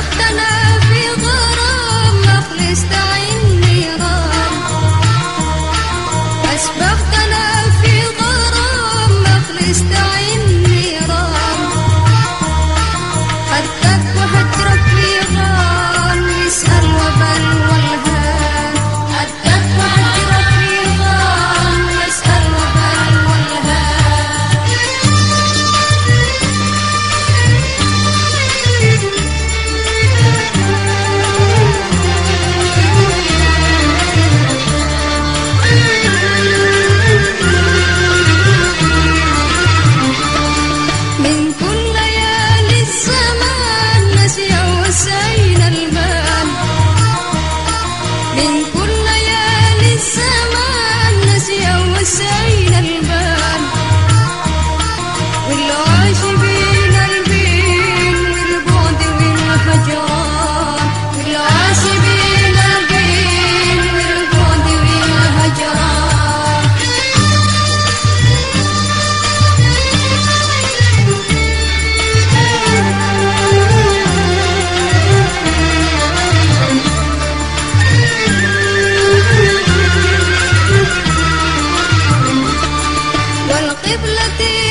ったな قبلتي